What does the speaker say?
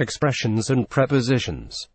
expressions and prepositions.